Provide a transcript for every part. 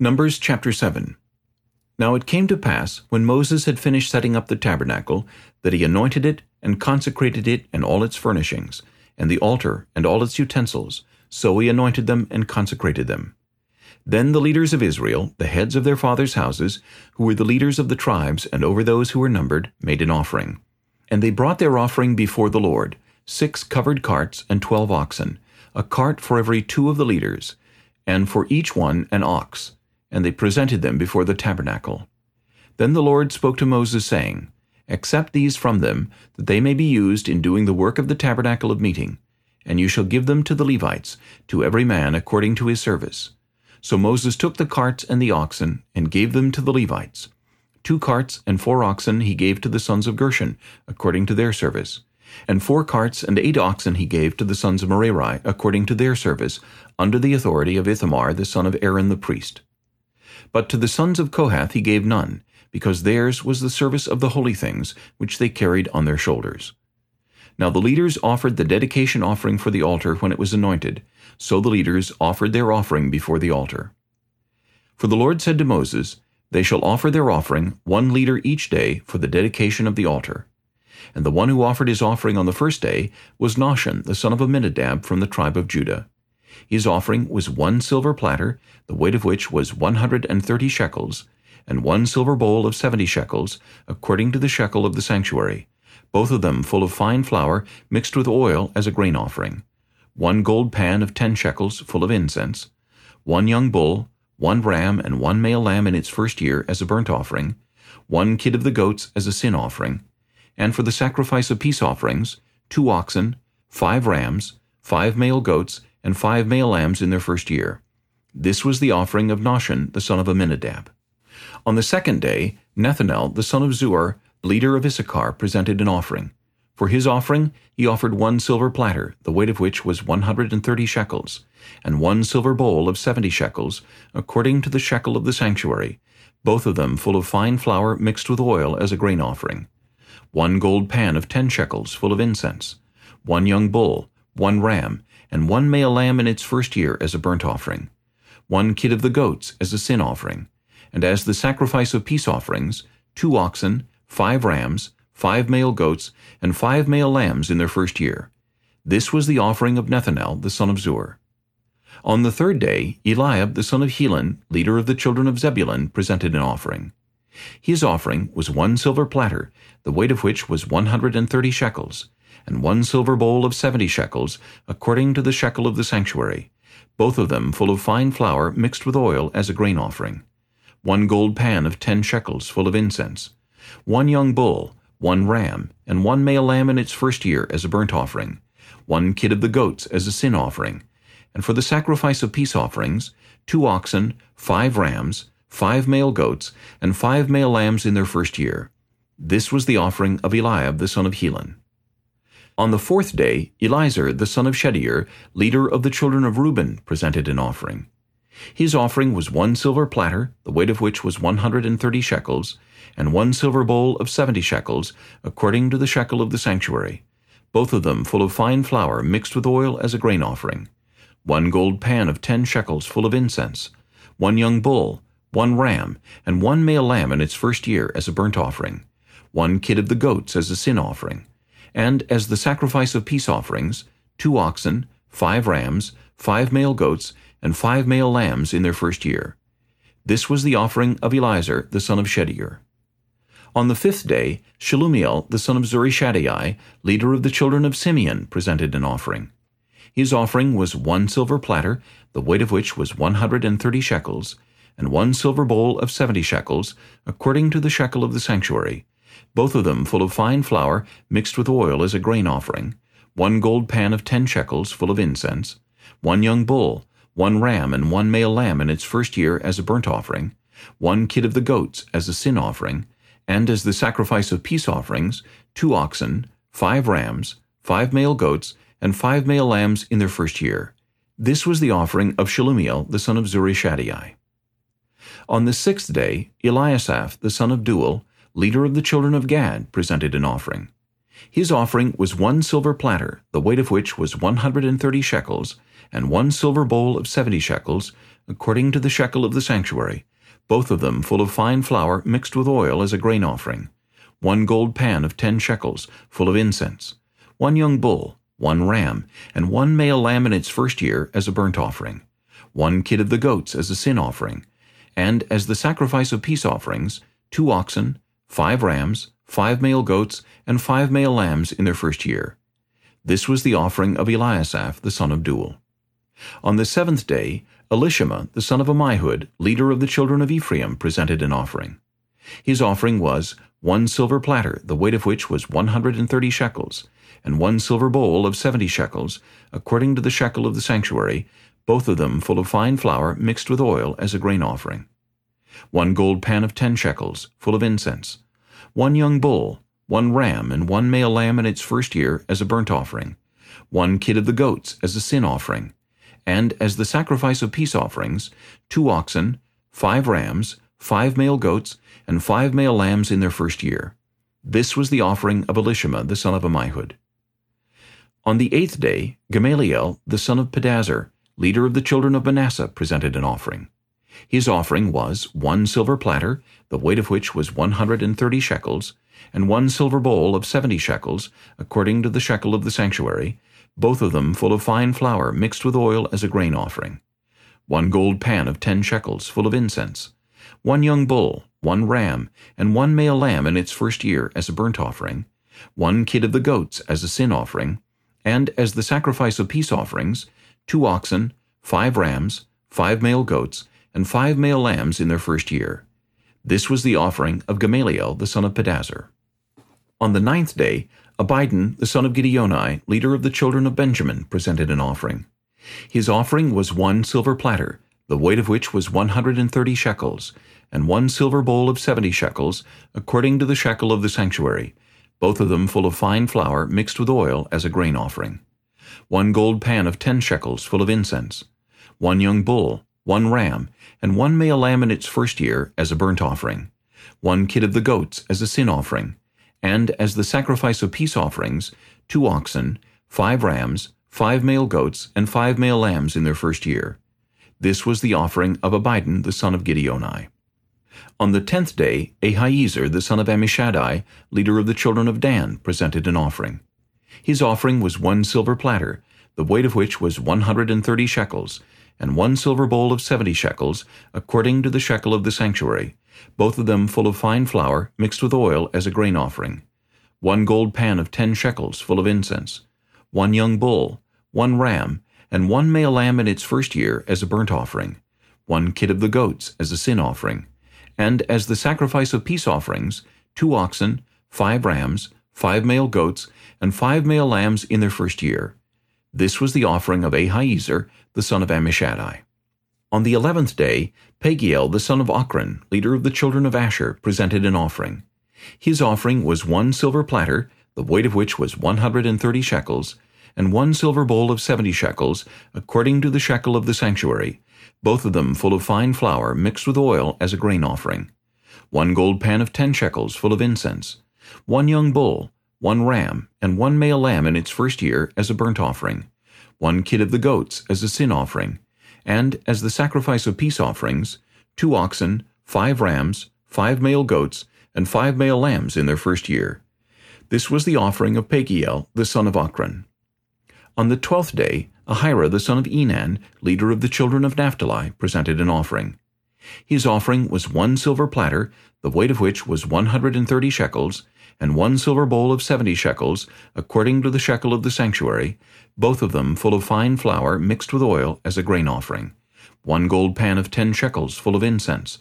Numbers chapter 7 Now it came to pass, when Moses had finished setting up the tabernacle, that he anointed it, and consecrated it and all its furnishings, and the altar and all its utensils, so he anointed them and consecrated them. Then the leaders of Israel, the heads of their fathers' houses, who were the leaders of the tribes, and over those who were numbered, made an offering. And they brought their offering before the Lord, six covered carts and twelve oxen, a cart for every two of the leaders, and for each one an ox, and they presented them before the tabernacle. Then the Lord spoke to Moses, saying, Accept these from them, that they may be used in doing the work of the tabernacle of meeting, and you shall give them to the Levites, to every man according to his service. So Moses took the carts and the oxen, and gave them to the Levites. Two carts and four oxen he gave to the sons of Gershon, according to their service. And four carts and eight oxen he gave to the sons of Merari, according to their service, under the authority of Ithamar the son of Aaron the priest. But to the sons of Kohath he gave none, because theirs was the service of the holy things, which they carried on their shoulders. Now the leaders offered the dedication offering for the altar when it was anointed, so the leaders offered their offering before the altar. For the Lord said to Moses, They shall offer their offering, one leader each day, for the dedication of the altar. And the one who offered his offering on the first day was Nahshon, the son of Amminadab, from the tribe of Judah. His offering was one silver platter, the weight of which was one hundred and thirty shekels, and one silver bowl of seventy shekels, according to the shekel of the sanctuary, both of them full of fine flour mixed with oil as a grain offering, one gold pan of ten shekels full of incense, one young bull, one ram and one male lamb in its first year as a burnt offering, one kid of the goats as a sin offering, and for the sacrifice of peace offerings, two oxen, five rams, five male goats, and five male lambs in their first year. This was the offering of Nahshon the son of Amminadab. On the second day, Nethanel the son of Zuar, leader of Issachar, presented an offering. For his offering he offered one silver platter, the weight of which was one hundred and thirty shekels, and one silver bowl of seventy shekels, according to the shekel of the sanctuary, both of them full of fine flour mixed with oil as a grain offering. One gold pan of ten shekels full of incense, one young bull, one ram, and one male lamb in its first year as a burnt offering, one kid of the goats as a sin offering, and as the sacrifice of peace offerings, two oxen, five rams, five male goats, and five male lambs in their first year. This was the offering of Nethanel the son of Zuar. On the third day, Eliab the son of Helon, leader of the children of Zebulun, presented an offering. His offering was one silver platter, the weight of which was one hundred and thirty shekels, and one silver bowl of seventy shekels, according to the shekel of the sanctuary, both of them full of fine flour mixed with oil as a grain offering, one gold pan of ten shekels full of incense, one young bull, one ram, and one male lamb in its first year as a burnt offering, one kid of the goats as a sin offering, and for the sacrifice of peace offerings, two oxen, five rams, five male goats, and five male lambs in their first year. This was the offering of Eliab the son of Helon. On the fourth day, Elizur the son of Shedeur, leader of the children of Reuben, presented an offering. His offering was one silver platter, the weight of which was one hundred and thirty shekels, and one silver bowl of seventy shekels, according to the shekel of the sanctuary, both of them full of fine flour mixed with oil as a grain offering, one gold pan of ten shekels full of incense, one young bull, one ram, and one male lamb in its first year as a burnt offering, one kid of the goats as a sin offering, and as the sacrifice of peace offerings, two oxen, five rams, five male goats, and five male lambs in their first year. This was the offering of Elizur the son of Shedeur. On the fifth day, Shelumiel the son of Zurishaddai, leader of the children of Simeon, presented an offering. His offering was one silver platter, the weight of which was one hundred and thirty shekels, and one silver bowl of seventy shekels, according to the shekel of the sanctuary, both of them full of fine flour mixed with oil as a grain offering, one gold pan of ten shekels full of incense, one young bull, one ram and one male lamb in its first year as a burnt offering, one kid of the goats as a sin offering, and as the sacrifice of peace offerings, two oxen, five rams, five male goats, and five male lambs in their first year. This was the offering of Shelumiel the son of Zurishaddai. On the sixth day, Eliasaph the son of Deuel, leader of the children of Gad, presented an offering. His offering was one silver platter, the weight of which was one hundred and thirty shekels, and one silver bowl of seventy shekels, according to the shekel of the sanctuary, both of them full of fine flour mixed with oil as a grain offering, one gold pan of ten shekels, full of incense, one young bull, one ram, and one male lamb in its first year as a burnt offering, one kid of the goats as a sin offering, and as the sacrifice of peace offerings, two oxen, five rams, five male goats, and five male lambs in their first year. This was the offering of Eliasaph the son of Deuel. On the seventh day, Elishama the son of Ammihud, leader of the children of Ephraim, presented an offering. His offering was one silver platter, the weight of which was one hundred and thirty shekels, and one silver bowl of seventy shekels, according to the shekel of the sanctuary, both of them full of fine flour mixed with oil as a grain offering. One gold pan of ten shekels, full of incense. One young bull, one ram, and one male lamb in its first year as a burnt offering. One kid of the goats as a sin offering. And as the sacrifice of peace offerings, two oxen, five rams, five male goats, and five male lambs in their first year. This was the offering of Elishama the son of Ammihud. On the eighth day, Gamaliel the son of Pedahzur, leader of the children of Manasseh, presented an offering. His offering was one silver platter, the weight of which was one hundred and thirty shekels, and one silver bowl of seventy shekels, according to the shekel of the sanctuary, both of them full of fine flour mixed with oil as a grain offering. One gold pan of ten shekels, full of incense. One young bull, one ram, and one male lamb in its first year as a burnt offering. One kid of the goats as a sin offering, and as the sacrifice of peace offerings, two oxen, five rams, five male goats, and five male lambs in their first year. This was the offering of Gamaliel the son of Pedahzur. On the ninth day, Abidan the son of Gideoni, leader of the children of Benjamin, presented an offering. His offering was one silver platter, the weight of which was one hundred and thirty shekels, and one silver bowl of seventy shekels, according to the shekel of the sanctuary, both of them full of fine flour mixed with oil as a grain offering one gold pan of ten shekels full of incense, one young bull, one ram, and one male lamb in its first year as a burnt offering, one kid of the goats as a sin offering, and as the sacrifice of peace offerings, two oxen, five rams, five male goats, and five male lambs in their first year. This was the offering of Abidan the son of Gideoni. On the tenth day, Ahiezer the son of Ammishaddai, leader of the children of Dan, presented an offering. His offering was one silver platter, the weight of which was one hundred and thirty shekels, and one silver bowl of seventy shekels, according to the shekel of the sanctuary, both of them full of fine flour, mixed with oil as a grain offering, one gold pan of ten shekels, full of incense, one young bull, one ram, and one male lamb in its first year as a burnt offering, one kid of the goats as a sin offering, and as the sacrifice of peace offerings, two oxen, five rams, five male goats, and five male lambs in their first year. This was the offering of Ahiezer, the son of Ammishaddai. On the eleventh day, Pagiel, the son of Ocran, leader of the children of Asher, presented an offering. His offering was one silver platter, the weight of which was one hundred and thirty shekels, and one silver bowl of seventy shekels, according to the shekel of the sanctuary, both of them full of fine flour mixed with oil as a grain offering. One gold pan of ten shekels full of incense, one young bull, one ram, and one male lamb in its first year as a burnt offering, one kid of the goats as a sin offering, and as the sacrifice of peace offerings, two oxen, five rams, five male goats, and five male lambs in their first year. This was the offering of Pagiel, the son of Ocran. On the twelfth day, Ahira the son of Enan, leader of the children of Naphtali, presented an offering. His offering was one silver platter, the weight of which was one hundred and thirty shekels, and one silver bowl of seventy shekels, according to the shekel of the sanctuary, both of them full of fine flour mixed with oil as a grain offering, one gold pan of ten shekels full of incense,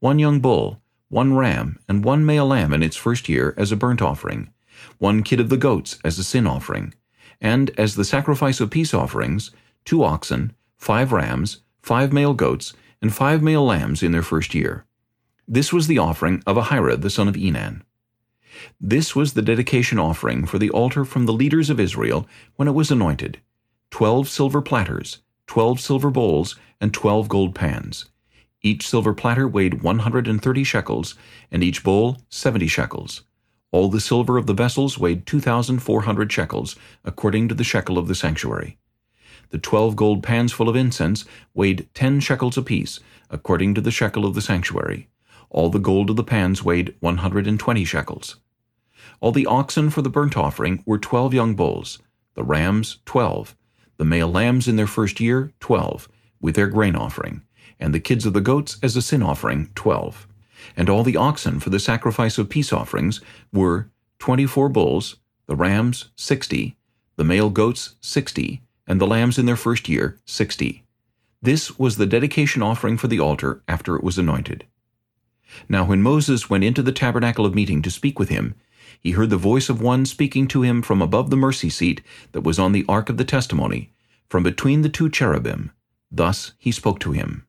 one young bull, one ram, and one male lamb in its first year as a burnt offering, one kid of the goats as a sin offering, and as the sacrifice of peace offerings, two oxen, five rams, five male goats, and five male lambs in their first year. This was the offering of Ahira the son of Enan. This was the dedication offering for the altar from the leaders of Israel when it was anointed. Twelve silver platters, twelve silver bowls, and twelve gold pans. Each silver platter weighed one hundred and thirty shekels, and each bowl seventy shekels. All the silver of the vessels weighed two thousand four hundred shekels, according to the shekel of the sanctuary. The twelve gold pans full of incense weighed ten shekels apiece, according to the shekel of the sanctuary. All the gold of the pans weighed one hundred and twenty shekels. All the oxen for the burnt offering were twelve young bulls, the rams twelve, the male lambs in their first year twelve, with their grain offering, and the kids of the goats as a sin offering twelve. And all the oxen for the sacrifice of peace offerings were twenty-four bulls, the rams sixty, the male goats sixty, and the lambs in their first year sixty. This was the dedication offering for the altar after it was anointed. Now when Moses went into the tabernacle of meeting to speak with him, he heard the voice of one speaking to him from above the mercy seat that was on the ark of the testimony, from between the two cherubim. Thus he spoke to him.